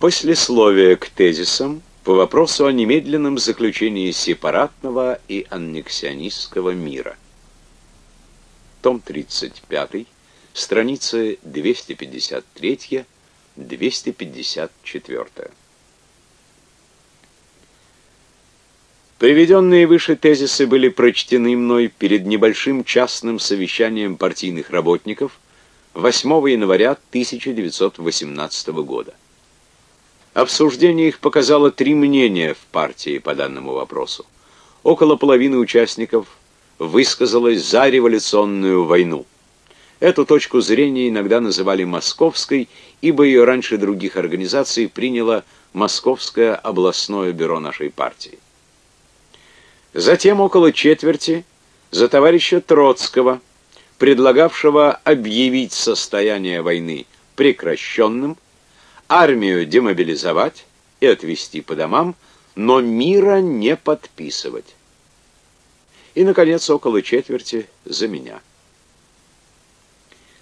Послесловие к тезисам по вопросу о немедленном заключении сепаратного и аннексионистского мира. Том 35, страницы 253-254. Приведенные выше тезисы были прочтены мной перед небольшим частным совещанием партийных работников 8 января 1918 года. Обсуждение их показало три мнения в партии по данному вопросу. Около половины участников высказалось за революционную войну. Эту точку зрения иногда называли московской, ибо ее раньше других организаций приняло Московское областное бюро нашей партии. Затем около четверти за товарища Троцкого, предлагавшего объявить состояние войны прекращенным, армию демобилизовать и отвести по домам, но мира не подписывать. И, наконец, около четверти за меня.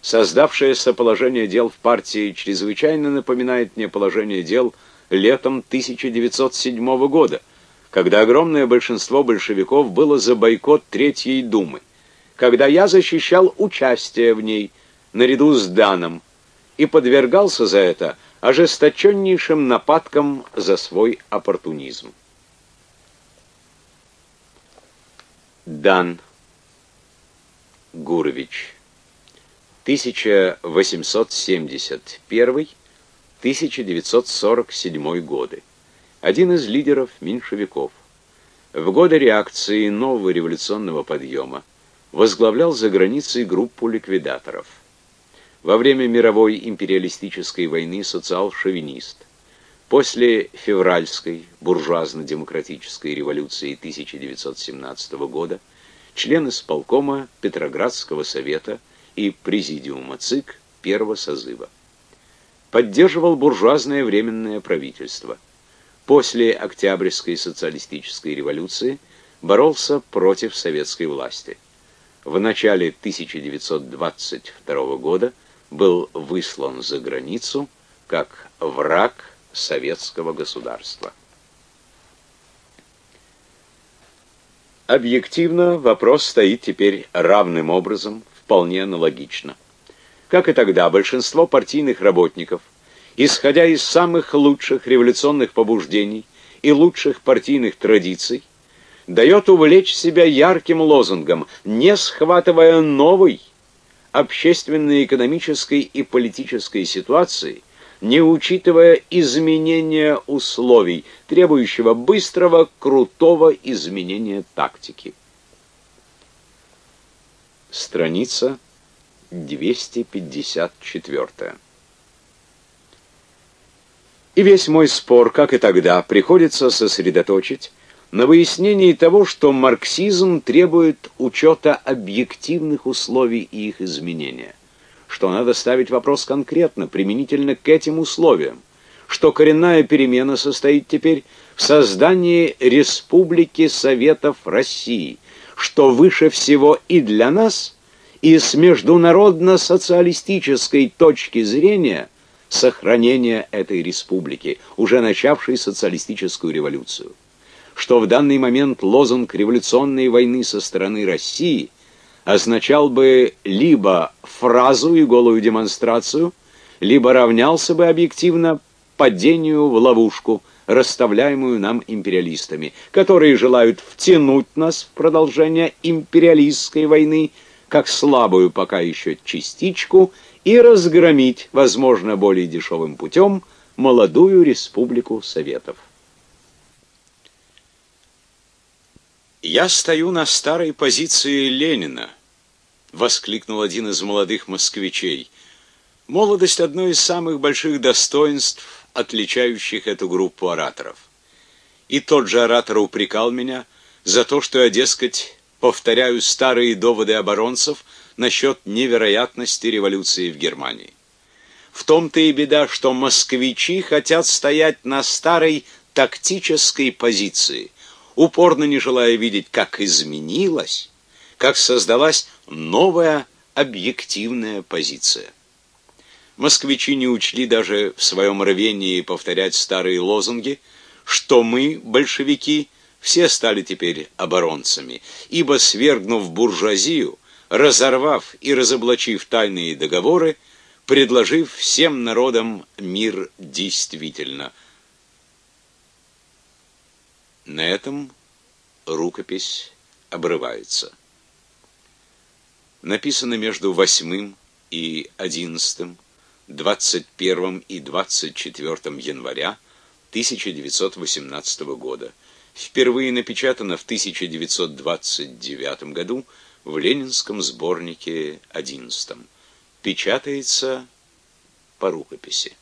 Создавшееся положение дел в партии чрезвычайно напоминает мне положение дел летом 1907 года, когда огромное большинство большевиков было за бойкот Третьей Думы, когда я защищал участие в ней наряду с Даном и подвергался за это ожесточеннейшим нападкам за свой оппортунизм. Дан Гурович 1871-1947 годы один из лидеров меньшевиков. В годы реакции нового революционного подъема возглавлял за границей группу ликвидаторов. Во время мировой империалистической войны социал-шовинист. После февральской буржуазно-демократической революции 1917 года член исполкома Петроградского совета и президиума ЦИК первого созыва. Поддерживал буржуазное временное правительство – после Октябрьской социалистической революции боролся против советской власти. В начале 1922 года был выслан за границу как враг советского государства. Объективно вопрос стоит теперь равным образом, вполне аналогично. Как и тогда, большинство партийных работников – исходя из самых лучших революционных побуждений и лучших партийных традиций, дает увлечь себя ярким лозунгом, не схватывая новой общественно-экономической и политической ситуации, не учитывая изменения условий, требующего быстрого, крутого изменения тактики. Страница 254. И весь мой спор, как и тогда, приходится сосредоточить на выяснении того, что марксизм требует учета объективных условий и их изменения, что надо ставить вопрос конкретно, применительно к этим условиям, что коренная перемена состоит теперь в создании Республики Советов России, что выше всего и для нас, и с международно-социалистической точки зрения – сохранения этой республики, уже начавшей социалистическую революцию. Что в данный момент лозунг революционной войны со стороны России означал бы либо фразу и голую демонстрацию, либо равнялся бы объективно падению в ловушку, расставляемую нам империалистами, которые желают втянуть нас в продолжение империалистской войны, как слабую пока еще частичку – и разгромить, возможно, более дешевым путем, молодую республику Советов. «Я стою на старой позиции Ленина», — воскликнул один из молодых москвичей. «Молодость — одно из самых больших достоинств, отличающих эту группу ораторов. И тот же оратор упрекал меня за то, что я, дескать, повторяю старые доводы оборонцев — насчет невероятности революции в Германии. В том-то и беда, что москвичи хотят стоять на старой тактической позиции, упорно не желая видеть, как изменилась, как создалась новая объективная позиция. Москвичи не учли даже в своем рвении повторять старые лозунги, что мы, большевики, все стали теперь оборонцами, ибо свергнув буржуазию, разорвав и разоблачив тайные договоры, предложив всем народам мир действительно. На этом рукопись обрывается. Написано между восьмым и одиннадцатым 21 и 24 января 1918 года. Впервые напечатано в 1929 году в Ленинском сборнике 11. Печатается по рукописи.